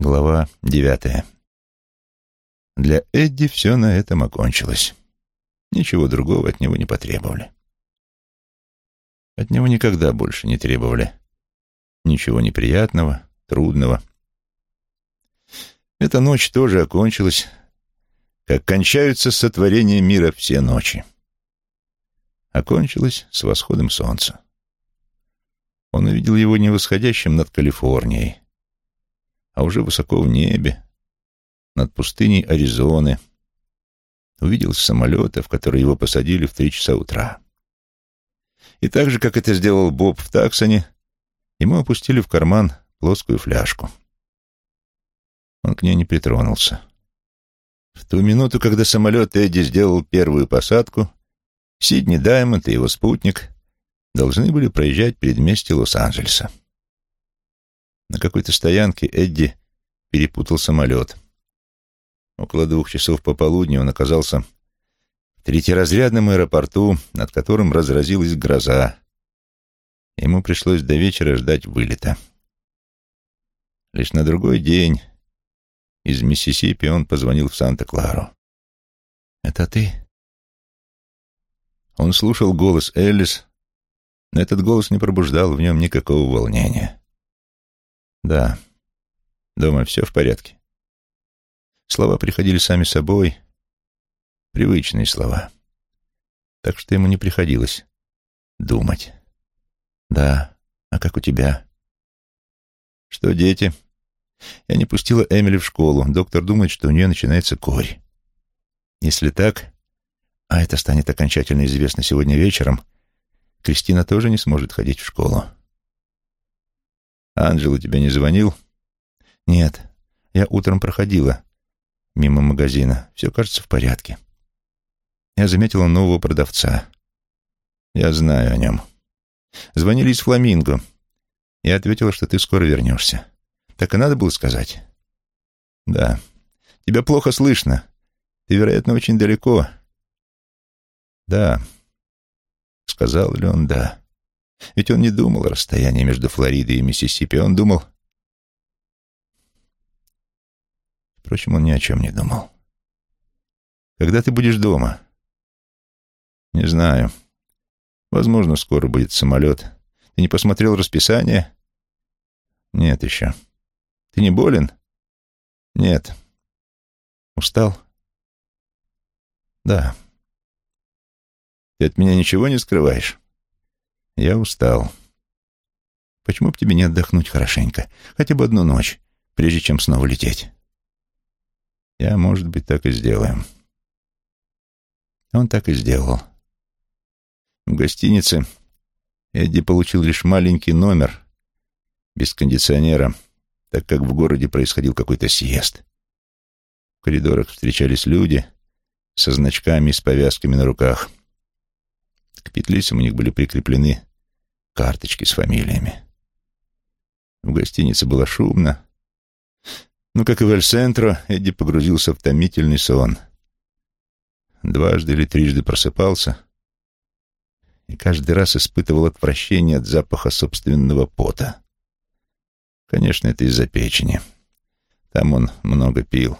Глава девятая. Для Эдди все на этом окончилось. Ничего другого от него не потребовали. От него никогда больше не требовали ничего неприятного, трудного. Эта ночь тоже окончилась, как кончаются сотворения мира все ночи. Окончилась с восходом солнца. Он увидел его не восходящим над Калифорнией, а уже высоко в небе, над пустыней Аризоны. Увидел самолета, в который его посадили в три часа утра. И так же, как это сделал Боб в Таксоне, ему опустили в карман плоскую фляжку. Он к ней не притронулся. В ту минуту, когда самолет Эдди сделал первую посадку, Сидни Даймонд и его спутник должны были проезжать предместье Лос-Анджелеса. На какой-то стоянке Эдди перепутал самолет. Около двух часов пополудни он оказался в третьеразрядном аэропорту, над которым разразилась гроза. Ему пришлось до вечера ждать вылета. Лишь на другой день из Миссисипи он позвонил в Санта-Клару. «Это ты?» Он слушал голос Эллис, но этот голос не пробуждал в нем никакого волнения. Да, дома все в порядке. Слова приходили сами собой, привычные слова. Так что ему не приходилось думать. Да, а как у тебя? Что, дети? Я не пустила Эмили в школу. Доктор думает, что у нее начинается корь. Если так, а это станет окончательно известно сегодня вечером, Кристина тоже не сможет ходить в школу. Анджело тебе не звонил? Нет, я утром проходила мимо магазина. Все кажется в порядке. Я заметила нового продавца. Я знаю о нем. Звонили из Фламинго. Я ответила, что ты скоро вернешься. Так и надо было сказать? Да. Тебя плохо слышно. Ты, вероятно, очень далеко. Да. Сказал ли он «да»? Ведь он не думал о расстоянии между Флоридой и Миссисипи. Он думал... Впрочем, он ни о чем не думал. Когда ты будешь дома? Не знаю. Возможно, скоро будет самолет. Ты не посмотрел расписание? Нет еще. Ты не болен? Нет. Устал? Да. Ты от меня ничего не скрываешь? Я устал. Почему бы тебе не отдохнуть хорошенько? Хотя бы одну ночь, прежде чем снова лететь. Я, может быть, так и сделаю. Он так и сделал. В гостинице Эдди получил лишь маленький номер без кондиционера, так как в городе происходил какой-то съезд. В коридорах встречались люди со значками и с повязками на руках. К петлицам у них были прикреплены карточки с фамилиями. В гостинице было шумно. Но, как и в Эль-Центро, Эдди погрузился в томительный сон. Дважды или трижды просыпался и каждый раз испытывал отвращение от запаха собственного пота. Конечно, это из-за печени. Там он много пил.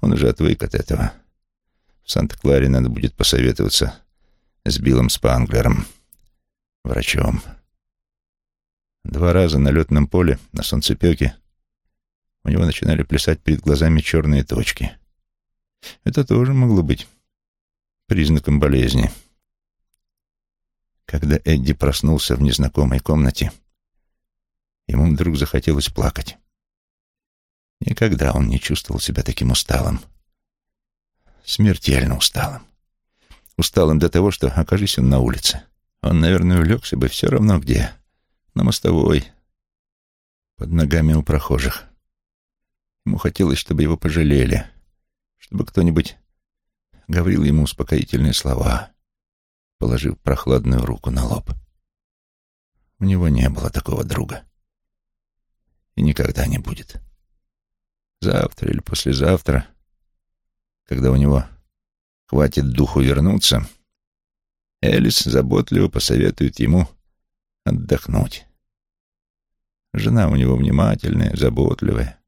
Он уже отвык от этого. В Санта-Кларе надо будет посоветоваться с Биллом Спанглером, врачом. Два раза на летном поле, на солнцепеке, у него начинали плясать перед глазами черные точки. Это тоже могло быть признаком болезни. Когда Эдди проснулся в незнакомой комнате, ему вдруг захотелось плакать. Никогда он не чувствовал себя таким усталым. Смертельно усталым. Усталым до того, что, окажись он на улице, он, наверное, улегся бы все равно где на мостовой, под ногами у прохожих. Ему хотелось, чтобы его пожалели, чтобы кто-нибудь говорил ему успокоительные слова, положив прохладную руку на лоб. У него не было такого друга. И никогда не будет. Завтра или послезавтра, когда у него хватит духу вернуться, Элис заботливо посоветует ему отдохнуть. Жена у него внимательная, заботливая.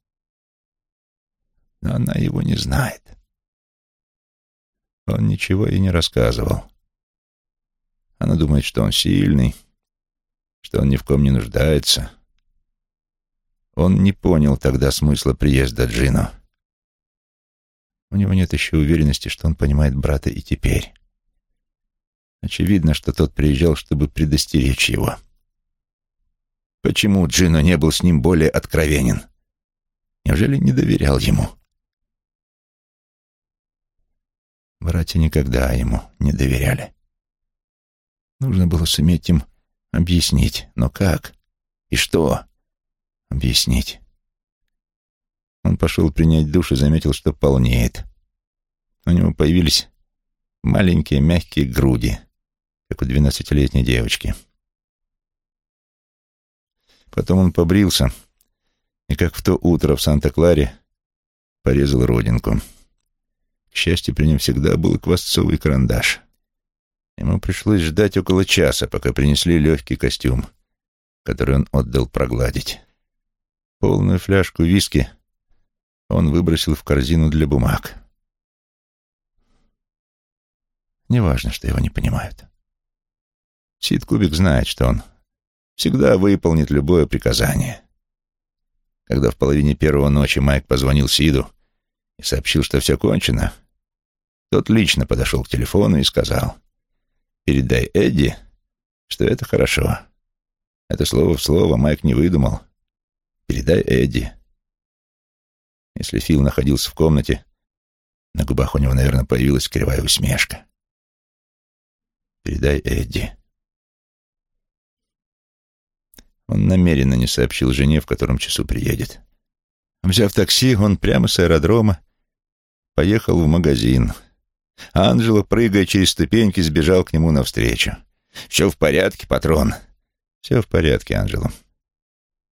но она его не знает. Он ничего ей не рассказывал. Она думает, что он сильный, что он ни в ком не нуждается. Он не понял тогда смысла приезда Джину. У него нет еще уверенности, что он понимает брата и теперь. Очевидно, что тот приезжал, чтобы предостеречь его. Почему Джино не был с ним более откровенен? Неужели не доверял ему? Братья никогда ему не доверяли. Нужно было суметь им объяснить. Но как? И что объяснить? Он пошел принять душ и заметил, что полнеет. У него появились маленькие мягкие груди, как у двенадцатилетней девочки. Потом он побрился и, как в то утро в Санта-Кларе, порезал родинку. К счастью, при нем всегда был квасцовый карандаш. Ему пришлось ждать около часа, пока принесли легкий костюм, который он отдал прогладить. Полную фляжку виски он выбросил в корзину для бумаг. Неважно, что его не понимают. Сид Кубик знает, что он всегда выполнит любое приказание. Когда в половине первого ночи Майк позвонил Сиду и сообщил, что все кончено, тот лично подошел к телефону и сказал, «Передай Эдди, что это хорошо». Это слово в слово Майк не выдумал. «Передай Эдди». Если Фил находился в комнате, на губах у него, наверное, появилась кривая усмешка. «Передай Эдди». Он намеренно не сообщил жене, в котором часу приедет. Взяв такси, он прямо с аэродрома поехал в магазин. Анджело, прыгая через ступеньки, сбежал к нему навстречу. «Все в порядке, патрон?» «Все в порядке, Анджело».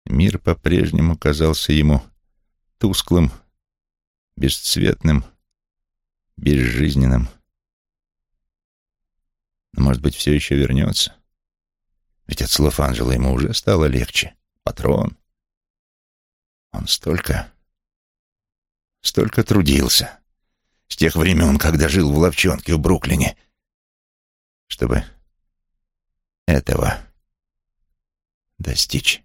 Мир по-прежнему казался ему тусклым, бесцветным, безжизненным. Но, может быть, все еще вернется. Ведь от слов Анжела ему уже стало легче. Патрон. Он столько... столько трудился. С тех времен, когда жил в ловчонке в Бруклине. Чтобы этого достичь.